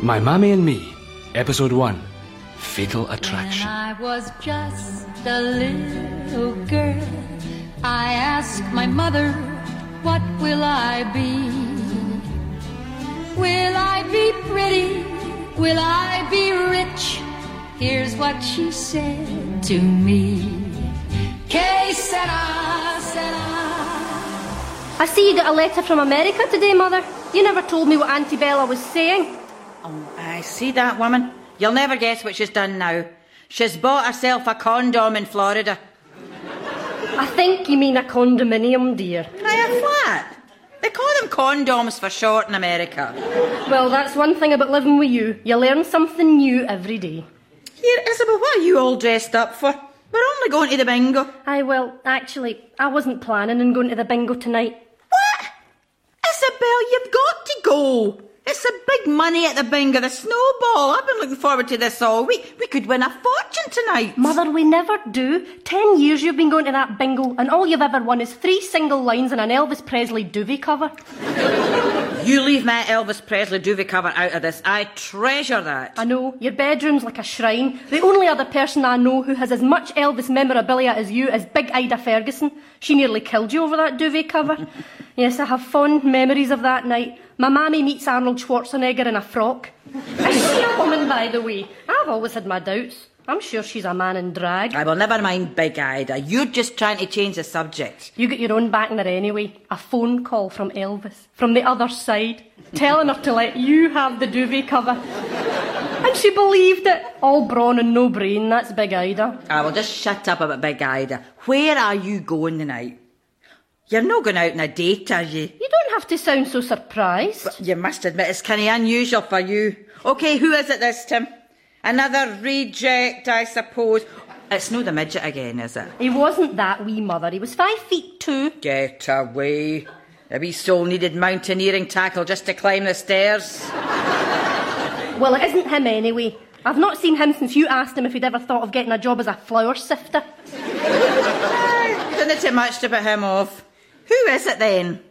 My Mammy and Me, Episode 1 Fatal Attraction. When I was just a little girl, I asked my mother, What will I be? Will I be pretty? Will I be rich? Here's what she said to me. Que sera, sera. I see you got a letter from America today, Mother. You never told me what Auntie Bella was saying. I see that woman. You'll never guess what she's done now. She's bought herself a condom in Florida. I think you mean a condominium, dear. Aye, a flat. They call them condoms for short in America. Well, that's one thing about living with you. You learn something new every day. Here, Isabel, what are you all dressed up for? We're only going to the bingo. Aye, well, actually, I wasn't planning on going to the bingo tonight. What? Isabel, you've got to go. It's the big money at the bingo, the snowball. I've been looking forward to this all week. We could win a fortune tonight. Mother, we never do. Ten years you've been going to that bingo, and all you've ever won is three single lines and an Elvis Presley duvet cover. You leave my Elvis Presley duvet cover out of this. I treasure that. I know, your bedroom's like a shrine. The only other person I know who has as much Elvis memorabilia as you is Big Ida Ferguson. She nearly killed you over that duvet cover. yes, I have fond memories of that night. My mammy meets Arnold Schwarzenegger in a frock. Is she a woman, by the way? I've always had my doubts. I'm sure she's a man in drag. I will never mind Big Ida. You're just trying to change the subject. You got your own back there anyway. A phone call from Elvis, from the other side, telling her to let you have the duvet cover. And she believed it. All brawn and no brain, that's Big Ida. I will just shut up about Big Ida. Where are you going tonight? You're not going out on a date, are you? You don't have to sound so surprised. You must admit it's kind of unusual for you. OK, who is it this time? Another reject, I suppose. It's no the midget again, is it? He wasn't that wee mother. He was five feet two. Get away. The wee soul needed mountaineering tackle just to climb the stairs. Well, it isn't him anyway. I've not seen him since you asked him if he'd ever thought of getting a job as a flour sifter. Didn't it too much to put him off. Who is it then?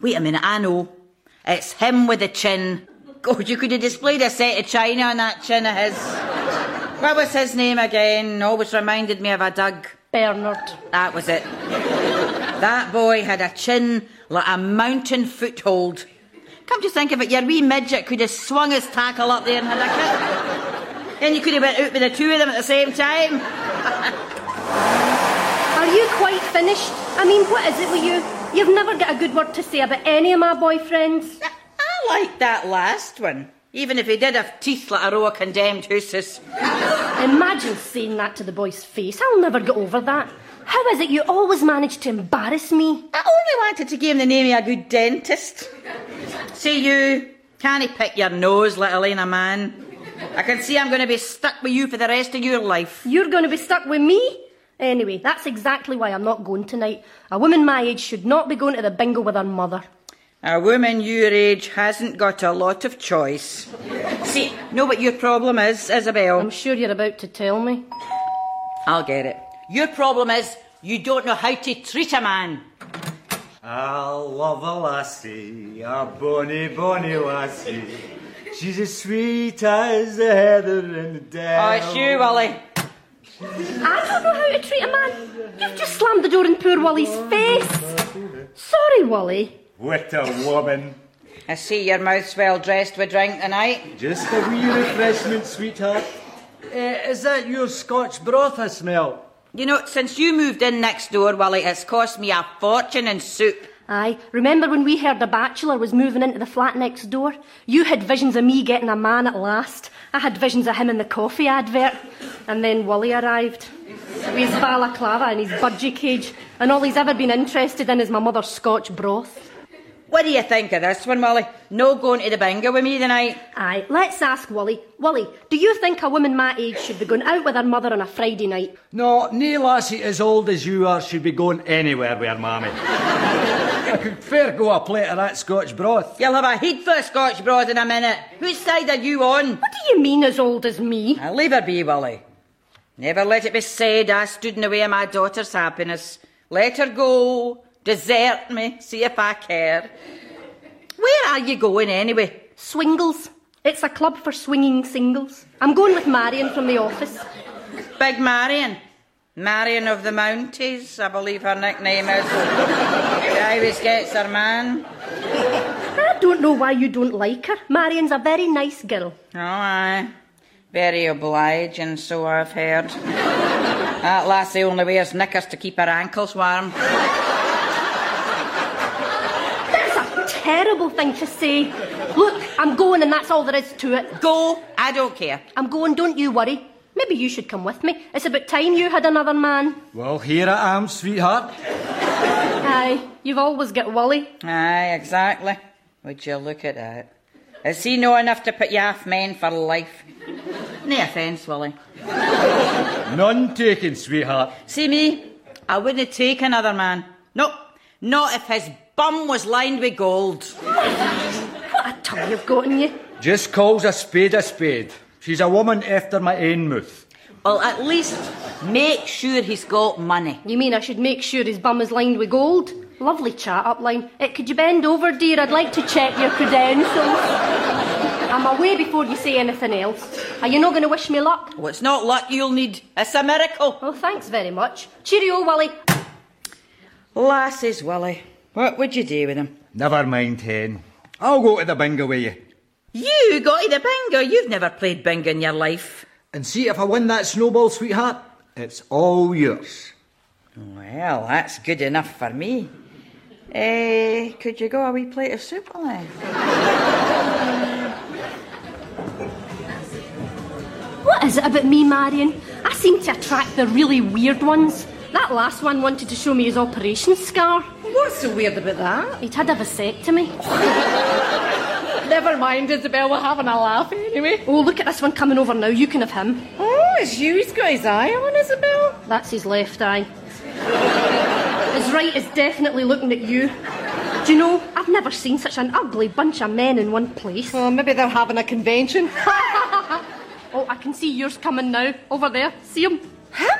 Wait a minute, I know. It's him with the chin. God, you could have displayed a set of china on that chin of his. What was his name again? Oh, Always reminded me of a Doug. Bernard. That was it. That boy had a chin like a mountain foothold. Come to think of it, your wee midget could have swung his tackle up there and had a kick. Then you could have went out with the two of them at the same time. Are you quite finished? I mean, what is it with you? You've never got a good word to say about any of my boyfriends. I like that last one. Even if he did have teeth like a row of condemned hooses. Imagine saying that to the boy's face. I'll never get over that. How is it you always manage to embarrass me? I only wanted to give him the name of a good dentist. See you, can't he pick your nose, little ain't a man? I can see I'm going to be stuck with you for the rest of your life. You're going to be stuck with me? Anyway, that's exactly why I'm not going tonight. A woman my age should not be going to the bingo with her mother. A woman your age hasn't got a lot of choice. See, know what your problem is, Isabel? I'm sure you're about to tell me. I'll get it. Your problem is you don't know how to treat a man. I love a lassie, a bonny, bonny lassie. She's as sweet as the heather in the dell. Oh, dell. it's you, Willie. I don't know how to treat a man. You've just slammed the door in poor Wally's face. Sorry, Wally. What a woman. I see your mouth's well dressed with drink tonight. Just a wee refreshment, sweetheart. Uh, is that your Scotch broth I smell? You know, since you moved in next door, Willie, it's cost me a fortune in soup. Aye, remember when we heard the bachelor was moving into the flat next door? You had visions of me getting a man at last. I had visions of him in the coffee advert. And then Wally arrived. With his balaclava and his budgie cage. And all he's ever been interested in is my mother's Scotch broth. What do you think of this one, Wally? No going to the bingo with me tonight. Aye, let's ask Wally. Wally, do you think a woman my age should be going out with her mother on a Friday night? No, nae lassie as old as you are should be going anywhere with her mammy. I could fair go a plate of that Scotch broth. You'll have a head for Scotch broth in a minute. Whose side are you on? What do you mean as old as me? Now, leave her be, Willie. Never let it be said I stood in the way of my daughter's happiness. Let her go. Desert me. See if I care. Where are you going anyway? Swingles. It's a club for swinging singles. I'm going with Marion from the office. Big Marion. Marion of the Mounties, I believe her nickname is. she always gets her man. I don't know why you don't like her. Marion's a very nice girl. Oh, aye. Very obliging, so I've heard. That lassie only wears knickers to keep her ankles warm. That's a terrible thing to say. Look, I'm going and that's all there is to it. Go, I don't care. I'm going, don't you worry. Maybe you should come with me. It's about time you had another man. Well, here I am, sweetheart. Aye, you've always got Wally. Aye, exactly. Would you look at that? Is he know enough to put you off men for life? No offence, Willie. None taken, sweetheart. See me? I wouldn't take another man. Nope. Not if his bum was lined with gold. What a tongue you've got in you. Just calls a spade a spade. She's a woman after my own mouth. Well, at least make sure he's got money. You mean I should make sure his bum is lined with gold? Lovely chat upline. Eh, could you bend over, dear? I'd like to check your credentials. I'm away before you say anything else. Are you not going to wish me luck? Well, it's not luck you'll need. It's a miracle. Oh, thanks very much. Cheerio, Wally. Lasses, Willie. What would you do with him? Never mind, Hen. I'll go to the bingo with you. You got to the bingo. You've never played bingo in your life. And see if I win that snowball, sweetheart. It's all yours. Well, that's good enough for me. Eh, could you go a wee plate of soup, Willie? What is it about me, Marion? I seem to attract the really weird ones. That last one wanted to show me his operation scar. What's so weird about that? He'd had a vasectomy. Never mind, Isabel, we're having a laugh anyway. Oh, look at this one coming over now. You can have him. Oh, it's you he's got his eye on, Isabel. That's his left eye. His right is definitely looking at you. Do you know, I've never seen such an ugly bunch of men in one place. Well, maybe they're having a convention. Oh, I can see yours coming now. Over there. See him? Him?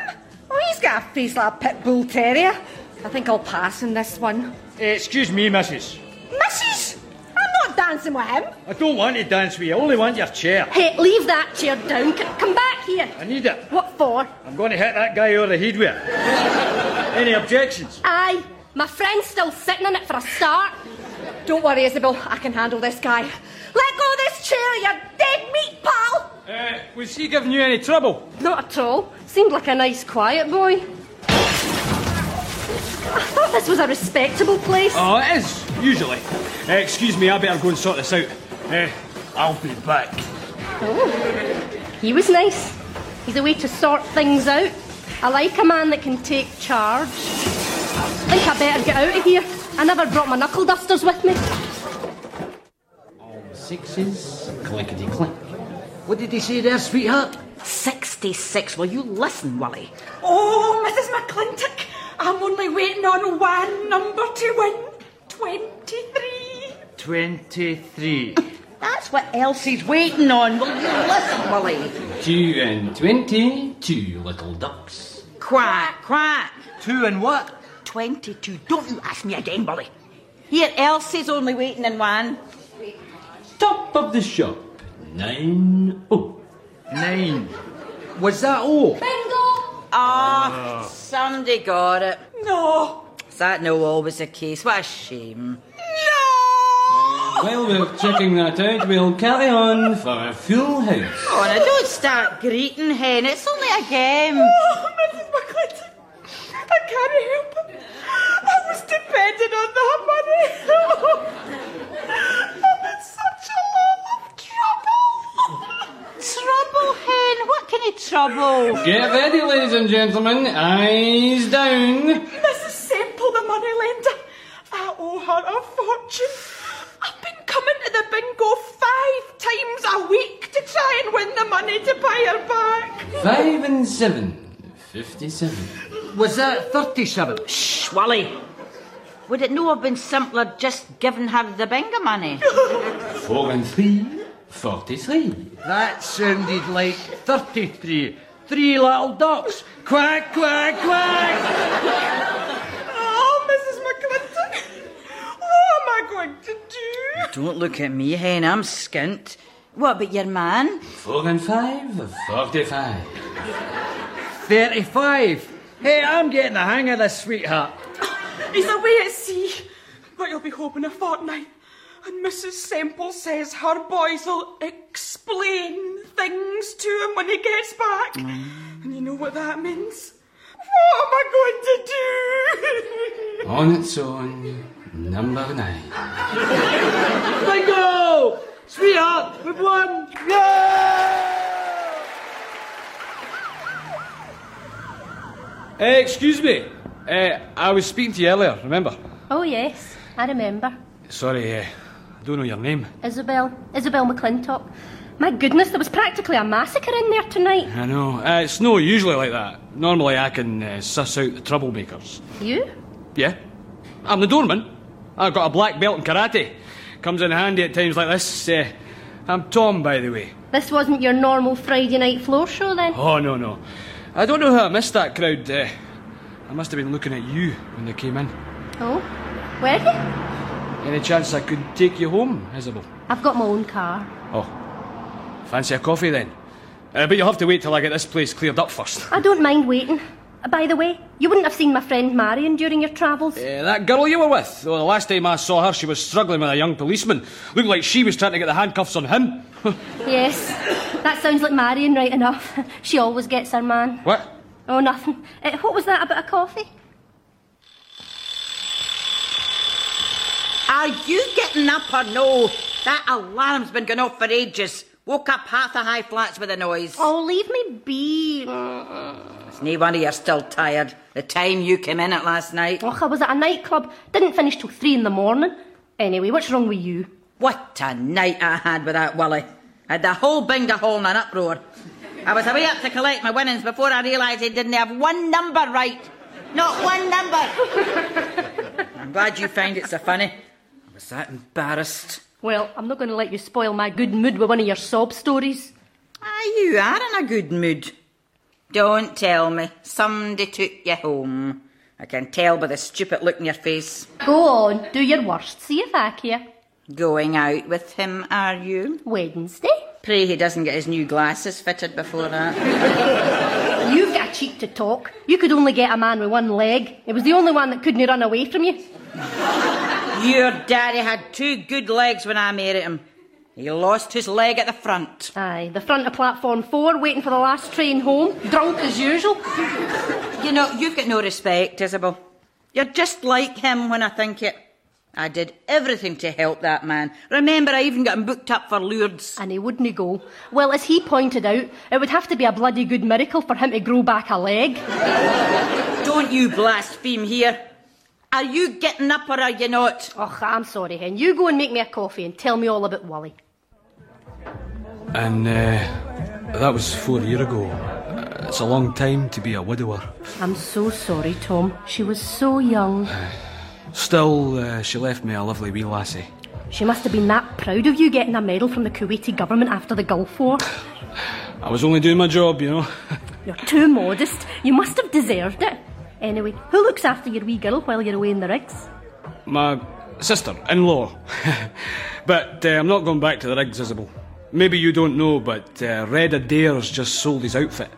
Oh, he's got a face like a pit bull terrier. I think I'll pass on this one. Excuse me, missus. Mrs. I'm dancing with him. I don't want to dance with you. I only want your chair. Hey, leave that chair down. C- come back here. I need it. What for? I'm going to hit that guy over the head with it. Any objections? Aye, my friend's still sitting in it for a start. Don't worry, Isabel. I can handle this guy. Let go of this chair, you dead meat pal. Uh, was he giving you any trouble? Not at all. Seemed like a nice, quiet boy. I thought this was a respectable place. Oh, it is, usually. Uh, excuse me, I better go and sort this out. Uh, I'll be back. Oh, He was nice. He's a way to sort things out. I like a man that can take charge. I think I better get out of here. I never brought my knuckle dusters with me. All Sixes, clickety clink. What did he say there, sweetheart? 66. Will you listen, Wally? Oh, Mrs. McClintock, I'm only waiting on one number to win. 23. 23. That's what Elsie's waiting on. Will you listen, Willie? Two and twenty, two little ducks. Quack, quack. Two and what? 22. Don't you ask me again, Willie. Here, Elsie's only waiting in one. Top of the shop, nine oh. Nine. Was that all? Bingo! Ah, somebody got it. No. Is that no always the case? What a shame. While we're checking that out, we'll carry on for a full house. Oh, now don't start greeting, Hen. It's only a game. Oh, Mrs. McClintock, I can't help it. I was depending on that money. I'm in such a lot of trouble. Trouble, Hen? What kind of trouble? Get ready, ladies and gentlemen. Eyes down. Mrs. Semple, the money lender. I owe her a fortune. I've been coming to the bingo five times a week to try and win the money to pay her back. Five and seven, fifty-seven. Was that 37? Shh, Wally. Would it no have been simpler just giving her the bingo money? Four and three, forty-three. That sounded like 33. Three little ducks. Quack, quack, quack. Oh, Mrs. McClintock, what am I going to do? Don't look at me, Hen. I'm skint. What about your man? Four and five, forty-five. 35. Hey, I'm getting the hang of this, sweetheart. He's away at sea, but he'll be home in a fortnight. And Mrs. Semple says her boys will explain things to him when he gets back. Mm. And you know what that means? What am I going to do? On its own, number nine. Bingo! Sweetheart, we've won! Yeah! Uh, excuse me. Uh, I was speaking to you earlier, remember? Oh, yes, I remember. Sorry, uh, I don't know your name. Isabel. Isabel McClintock. My goodness, there was practically a massacre in there tonight. I know. Uh, it's no usually like that. Normally I can uh, suss out the troublemakers. You? Yeah? I'm the doorman. I've got a black belt in karate. Comes in handy at times like this. Uh, I'm Tom, by the way. This wasn't your normal Friday night floor show then? Oh, no, no. I don't know how I missed that crowd. Uh, I must have been looking at you when they came in. Oh? Were you? Any chance I could take you home, Isabel? I've got my own car. Oh. Fancy a coffee then? Uh, but you'll have to wait till I get this place cleared up first. I don't mind waiting. By the way, you wouldn't have seen my friend Marion during your travels. Uh, that girl you were with? Well, the last time I saw her, she was struggling with a young policeman. Looked like she was trying to get the handcuffs on him. Yes, that sounds like Marion right enough. She always gets her man. what? Oh, nothing. Uh, what was that about a coffee? Are you getting up or no? That alarm's been going off for ages. Woke up half the high flats with the noise. Oh, leave me be. It's no wonder you're still tired. The time you came in at last night. Och, I was at a nightclub. Didn't finish till three in the morning. Anyway, what's wrong with you? What a night I had with that Willie. I had the whole bingo hall in an uproar. I was away up to collect my winnings before I realised he didn't have one number right. Not one number. I'm glad you find it so funny. I was that embarrassed. Well, I'm not going to let you spoil my good mood with one of your sob stories. Ah, you are in a good mood. Don't tell me. Somebody took you home. I can tell by the stupid look in your face. Go on, do your worst. See if I care. Going out with him, are you? Wednesday? Pray he doesn't get his new glasses fitted before that. You've got a cheek to talk. You could only get a man with one leg. It was the only one that couldn't run away from you. Your daddy had two good legs when I married him. He lost his leg at the front. Aye, the front of platform four, waiting for the last train home, drunk as usual. You know, you've got no respect, Isabel. You're just like him when I think it. I did everything to help that man. Remember, I even got him booked up for Lourdes. And he wouldn't go. Well, as he pointed out, it would have to be a bloody good miracle for him to grow back a leg. Don't you blaspheme here. Are you getting up or are you not? Och, I'm sorry, Hen. You go and make me a coffee and tell me all about Wally. And uh, that was four years ago. Uh, It's a long time to be a widower. I'm so sorry, Tom. She was so young. Still, uh, she left me a lovely wee lassie. She must have been that proud of you getting a medal from the Kuwaiti government after the Gulf War. I was only doing my job, you know. You're too modest. You must have deserved it. Anyway, who looks after your wee girl while you're away in the rigs? My sister in law. but uh, I'm not going back to the rigs, Isabel. Maybe you don't know, but uh, Red Adair's just sold his outfit.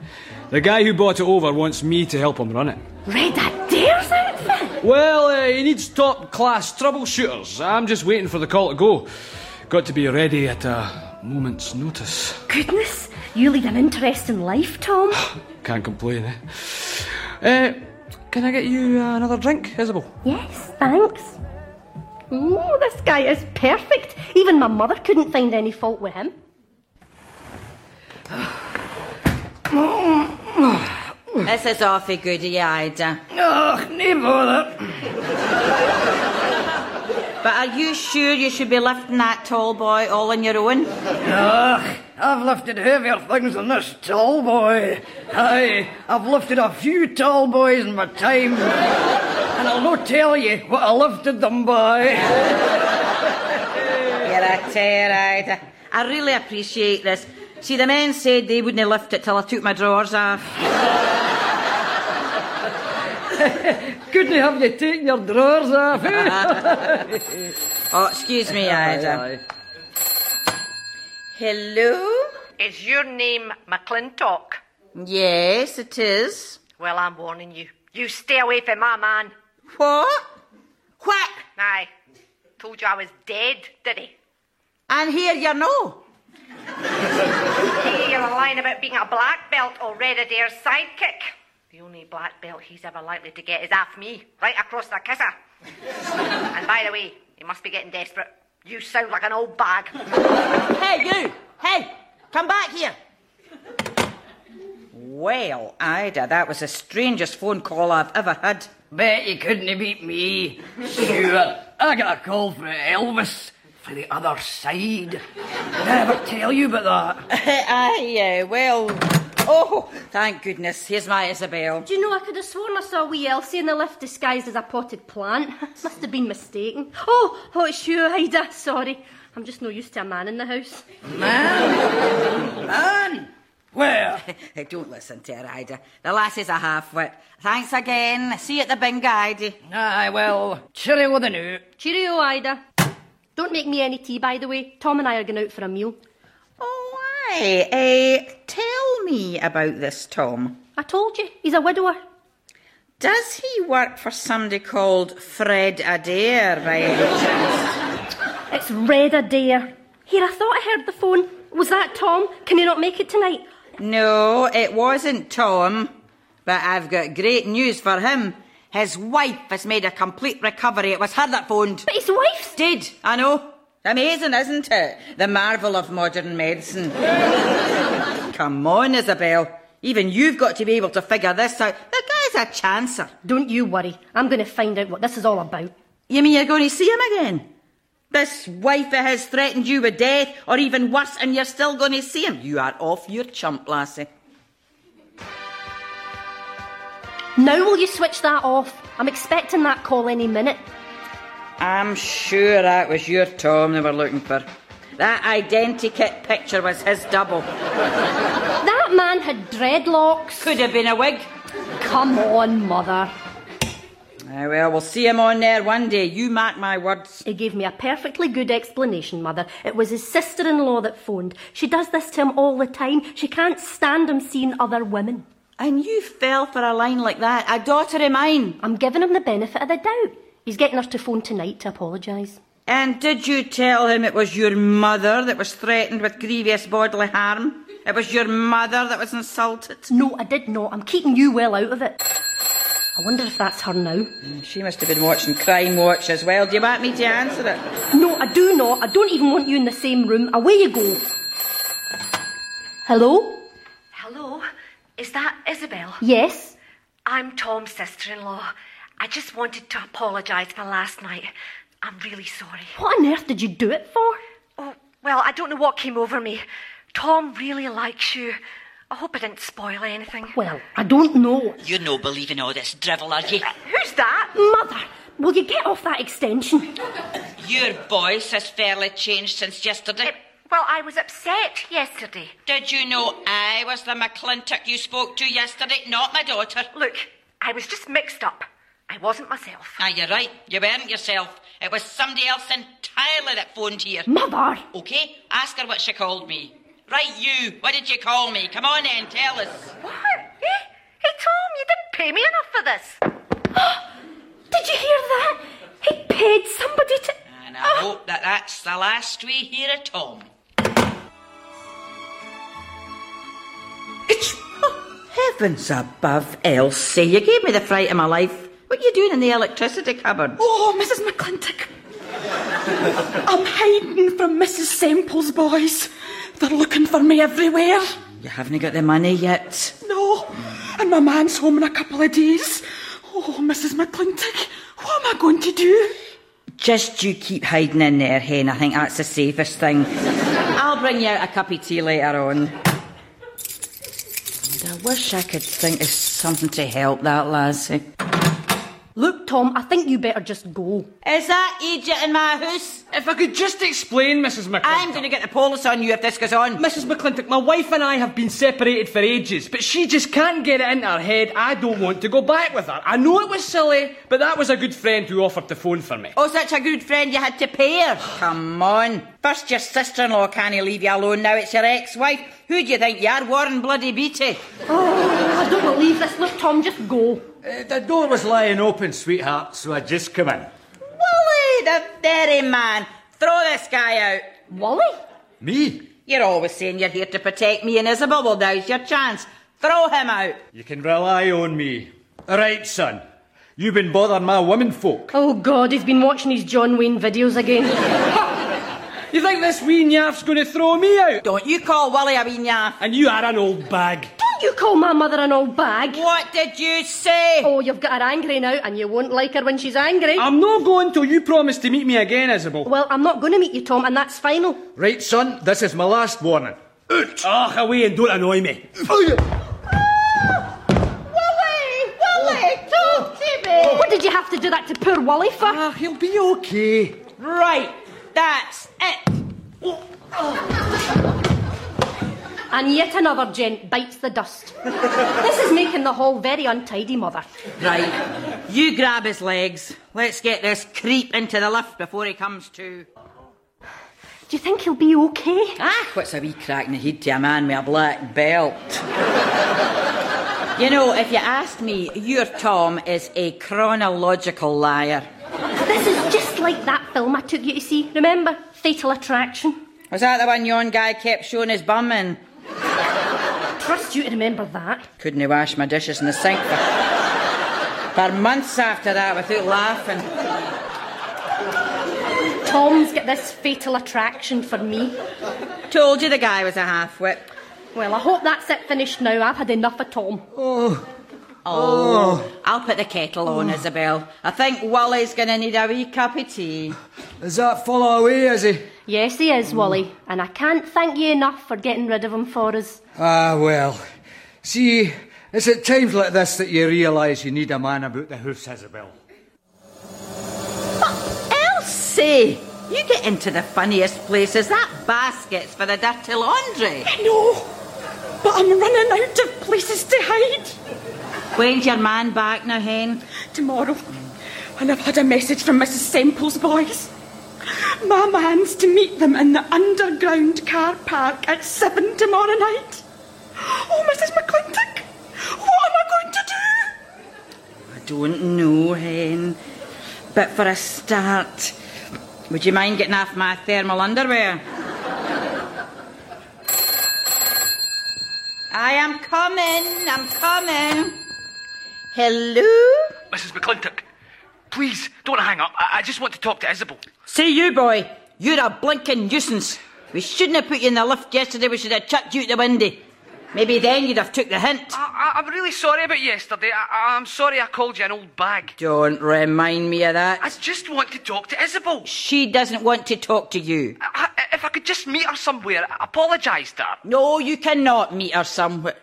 The guy who bought it over wants me to help him run it. Red Adair's outfit? Well, uh, he needs top class troubleshooters. I'm just waiting for the call to go. Got to be ready at a moment's notice. Goodness, you lead an interesting life, Tom. Can't complain, eh? Uh, can I get you uh, another drink, Isabel? yes, thanks. Ooh, this guy is perfect. Even my mother couldn't find any fault with him. This is awfully good of you, Ida. Oh, no bother. But are you sure you should be lifting that tall boy all on your own? Ugh, I've lifted heavier things than this tall boy. Aye, I've lifted a few tall boys in my time. And I'll not tell you what I lifted them by. You're a tear, I really appreciate this. See, the men said they wouldn't lift it till I took my drawers off. Couldn't have you taken your drawers off, eh? Oh, excuse me, Ida. Aye, Hello? Is your name McClintock? Yes, it is. Well, I'm warning you. You stay away from my man. What? What? Aye. Told you I was dead, did he? And here you know. Hey, you're lying about being a black belt or Red Adair's sidekick. The only black belt he's ever likely to get is off me, right across the kisser. and by the way, he must be getting desperate. You sound like an old bag. Hey, you! Hey! Come back here! Well, Ida, that was the strangest phone call I've ever had. Bet you couldn't have beat me. Sure, I got a call from Elvis for the other side. Did I ever tell you about that? Aye, uh, well. Oh, thank goodness. Here's my Isabel. Do you know, I could have sworn I saw wee Elsie in the lift disguised as a potted plant. Must have been mistaken. Oh, oh, it's you, Ida. Sorry. I'm just no used to a man in the house. Man? Man? Where? Don't listen to her, Ida. The lassie's a half-wit. Thanks again. See you at the bingo, Ida. Aye, well, cheerio the new. Cheerio, Ida. Don't make me any tea, by the way. Tom and I are going out for a meal. Oh, aye. Eh, tell me about this, Tom. I told you, he's a widower. Does he work for somebody called Fred Adair, by any chance? It's Red Adair. Here, I thought I heard the phone. Was that Tom? Can you not make it tonight? No, it wasn't Tom. But I've got great news for him. His wife has made a complete recovery. It was her that phoned. But his wife's... Did, I know. Amazing, isn't it? The marvel of modern medicine. Come on, Isabel. Even you've got to be able to figure this out. The guy's a chancer. Don't you worry. I'm going to find out what this is all about. You mean you're going to see him again? This wife of his threatened you with death, or even worse, and you're still going to see him? You are off your chump, lassie. Now will you switch that off? I'm expecting that call any minute. I'm sure that was your Tom they were looking for. That identikit picture was his double. That man had dreadlocks. Could have been a wig. Come on, mother. Ah, well, we'll see him on there one day. You mark my words. He gave me a perfectly good explanation, Mother. It was his sister in law that phoned. She does this to him all the time. She can't stand him seeing other women. And you fell for a line like that. A daughter of mine. I'm giving him the benefit of the doubt. He's getting her to phone tonight to apologise. And did you tell him it was your mother that was threatened with grievous bodily harm? It was your mother that was insulted? No, I did not. I'm keeping you well out of it. I wonder if that's her now. Mm, she must have been watching Crime Watch as well. Do you want me to answer it? No, I do not. I don't even want you in the same room. Away you go. Hello? Hello? Is that Isabel? Yes? I'm Tom's sister in law. I just wanted to apologise for last night. I'm really sorry. What on earth did you do it for? Oh, well, I don't know what came over me. Tom really likes you. I hope I didn't spoil anything. Well, I don't know. You're no believing all this drivel, are you? Who's that? Mother, will you get off that extension? Your voice has fairly changed since yesterday. Uh, well, I was upset yesterday. Did you know I was the McClintock you spoke to yesterday, not my daughter? Look, I was just mixed up. I wasn't myself. Ah, you're right. You weren't yourself. It was somebody else entirely that phoned here. Mother! Okay, ask her what she called me. Right, you. What did you call me? Come on then, tell us. What? Eh? Hey, Tom, you didn't pay me enough for this. Did you hear that? He paid somebody to. And I hope that that's the last we hear of Tom. It's... Oh, heavens above, Elsie. You gave me the fright of my life. What are you doing in the electricity cupboard? Oh, Mrs. McClintock. I'm hiding from Mrs. Semple's boys. They're looking for me everywhere. You haven't got the money yet. No, and my man's home in a couple of days. Oh, Mrs. McClintock, what am I going to do? Just you keep hiding in there, Hen. I think that's the safest thing. I'll bring you out a cup of tea later on. And I wish I could think of something to help that lassie. Look, Tom, I think you better just go. Is that Egypt in my house? If I could just explain, Mrs. McClintock. I'm going to get the police on you if this goes on. Mrs. McClintock, my wife and I have been separated for ages, but she just can't get it into her head I don't want to go back with her. I know it was silly, but that was a good friend who offered to phone for me. Oh, such a good friend you had to pay her. Come on. First your sister-in-law can't leave you alone, now it's your ex-wife. Who do you think you are, Warren Bloody Beatty? Oh, I don't believe this. Look, Tom, just go. Uh, the door was lying open, sweetheart, so I just come in. Wally, the very man. Throw this guy out. Wally? Me? You're always saying you're here to protect me and Isabel. Well, now's your chance. Throw him out. You can rely on me. All right, son. You've been bothering my women folk. Oh, God, he's been watching his John Wayne videos again. You think this wee naff's going to throw me out? Don't you call Wally a wee naff. And you are an old bag. Don't you call my mother an old bag. What did you say? Oh, you've got her angry now, and you won't like her when she's angry. I'm not going till you promise to meet me again, Isabel. Well, I'm not going to meet you, Tom, and that's final. Right, son, this is my last warning. Out! Ah, away and don't annoy me. Wally! Wally! Talk to me! What did you have to do that to poor Wally for? Ah, he'll be okay. Right, that's it. And yet another gent bites the dust. this is making the hall very untidy, Mother. Right, you grab his legs. Let's get this creep into the lift before he comes to. Do you think he'll be okay? Ah, what's a wee crack in the head to a man with a black belt? you know, if you ask me, your Tom is a chronological liar. This is just like that film I took you to see. Remember? Fatal Attraction. Was that the one yon guy kept showing his bum in? Trust you to remember that. Couldn't wash my dishes in the sink for, for months after that without laughing. Tom's got this fatal attraction for me. Told you the guy was a half-wit. Well, I hope that's it finished now. I've had enough of Tom. Oh, I'll put the kettle on, Isabel. I think Wally's going to need a wee cup of tea. Is that follow away, is he? Yes, he is, Wally. And I can't thank you enough for getting rid of him for us. Ah, well. See, it's at times like this that you realise you need a man about the house, Isabel. But, Elsie, you get into the funniest places. That basket's for the dirty laundry. No, but I'm running out of places to hide. When's your man back now, Hen? Tomorrow, and I've had a message from Mrs. Semple's boys. My man's to meet them in the underground car park at seven tomorrow night. Oh, Mrs. McClintock, what am I going to do? I don't know, Hen. But for a start, would you mind getting off my thermal underwear? I am coming, I'm coming. Hello? Mrs. McClintock, please don't hang up. I, I just want to talk to Isabel. Say you, boy, you're a blinking nuisance. We shouldn't have put you in the lift yesterday, we should have chucked you out the window. Maybe then you'd have took the hint. I, I'm really sorry about yesterday. I, I'm sorry I called you an old bag. Don't remind me of that. I just want to talk to Isabel. She doesn't want to talk to you. I, I- if I could just meet her somewhere, I apologise to her. No, you cannot meet her somewhere.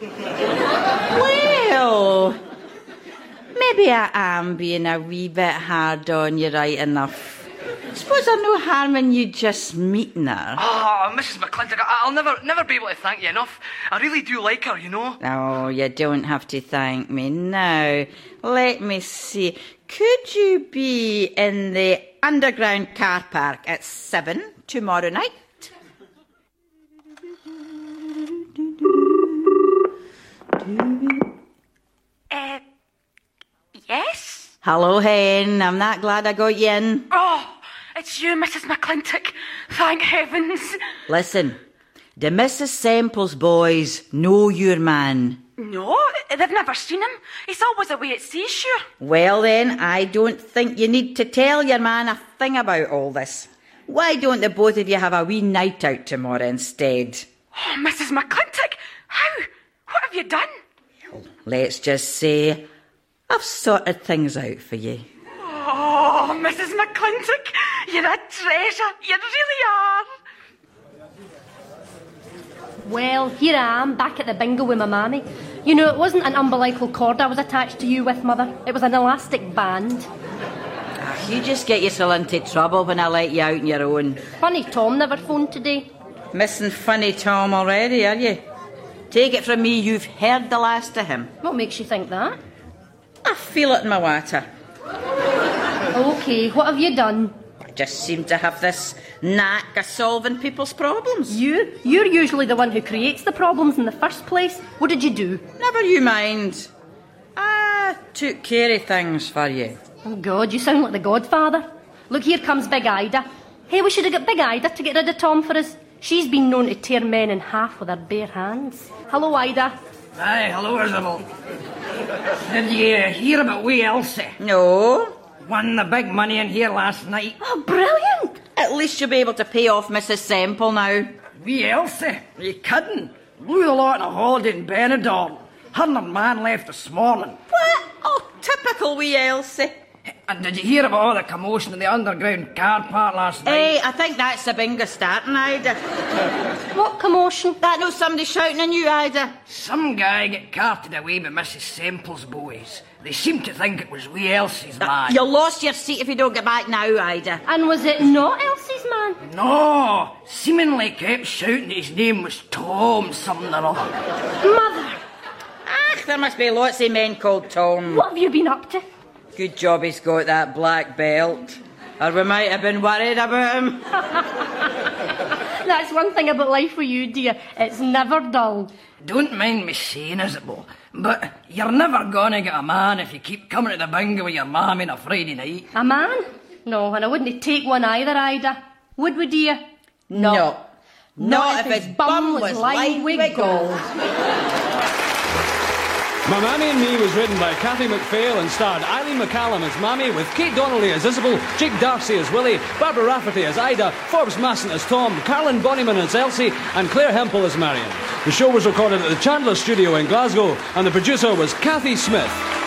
well, maybe I am being a wee bit hard on you, right enough. Suppose there's no harm in you just meeting her. Ah, Mrs. McClintock, I'll never, never be able to thank you enough. I really do like her, you know. Oh, you don't have to thank me now. Let me see. Could you be in the underground car park at seven tomorrow night? Uh, yes? Hello, Hen. I'm that glad I got you in. Oh, it's you, Mrs. McClintock. Thank heavens. Listen, the Mrs. Semple's boys know your man. No, they've never seen him. He's always away at sea, sure. Well, then, I don't think you need to tell your man a thing about all this. Why don't the both of you have a wee night out tomorrow instead? Oh, Mrs. McClintock, how? What have you done? Well, Let's just say I've sorted things out for you. Oh, Mrs. McClintock, you're a treasure. You really are. Well, here I am, back at the bingo with my mammy. You know, it wasn't an umbilical cord I was attached to you with, Mother. It was an elastic band. Ah, you just get yourself into trouble when I let you out on your own. Funny Tom never phoned today. Missing funny Tom already, are you? Take it from me, you've heard the last of him. What makes you think that? I feel it in my water. Okay, what have you done? I just seem to have this knack of solving people's problems. You? You're usually the one who creates the problems in the first place. What did you do? Never you mind. I took care of things for you. Oh, God, you sound like the Godfather. Look, here comes Big Ida. Hey, we should have got Big Ida to get rid of Tom for us. She's been known to tear men in half with her bare hands. Hello, Ida. Aye, hello, Isabel. Did you hear about wee Elsie? No. Won the big money in here last night. Oh, brilliant! At least you'll be able to pay off Mrs. Semple now. Wee Elsie? Are you kidding? Blew the lot on a holiday in Benidorm. Her and her man left this morning. What? Oh, typical wee Elsie. And did you hear about all the commotion in the underground car park last eh, night? Hey, I think that's the bingo starting, Ida. What commotion? That no somebody shouting on you, Ida. Some guy got carted away by Mrs. Semple's boys. They seem to think it was we Elsie's man. You lost your seat if you don't get back now, Ida. And was it not Elsie's man? No, seemingly kept shouting his name was Tom something or other. Mother, Ah, there must be lots of men called Tom. what have you been up to? Good job he's got that black belt. Or we might have been worried about him. That's one thing about life with you, dear. It's never dull. Don't mind me saying, Isabel, but you're never gonna get a man if you keep coming to the bingo with your mum on a Friday night. A man? No, and I wouldn't take one either, Ida. Would we, dear? No. Not, if his bum was lined with gold. My Mammy and Me was written by Kathy McPhail and starred Eileen McCallum as Mammy, with Kate Donnelly as Isabel, Jake D'Arcy as Willie, Barbara Rafferty as Ida, Forbes Masson as Tom, Carolyn Bonnyman as Elsie, and Claire Hempel as Marion. The show was recorded at the Chandler Studio in Glasgow, and the producer was Kathy Smith.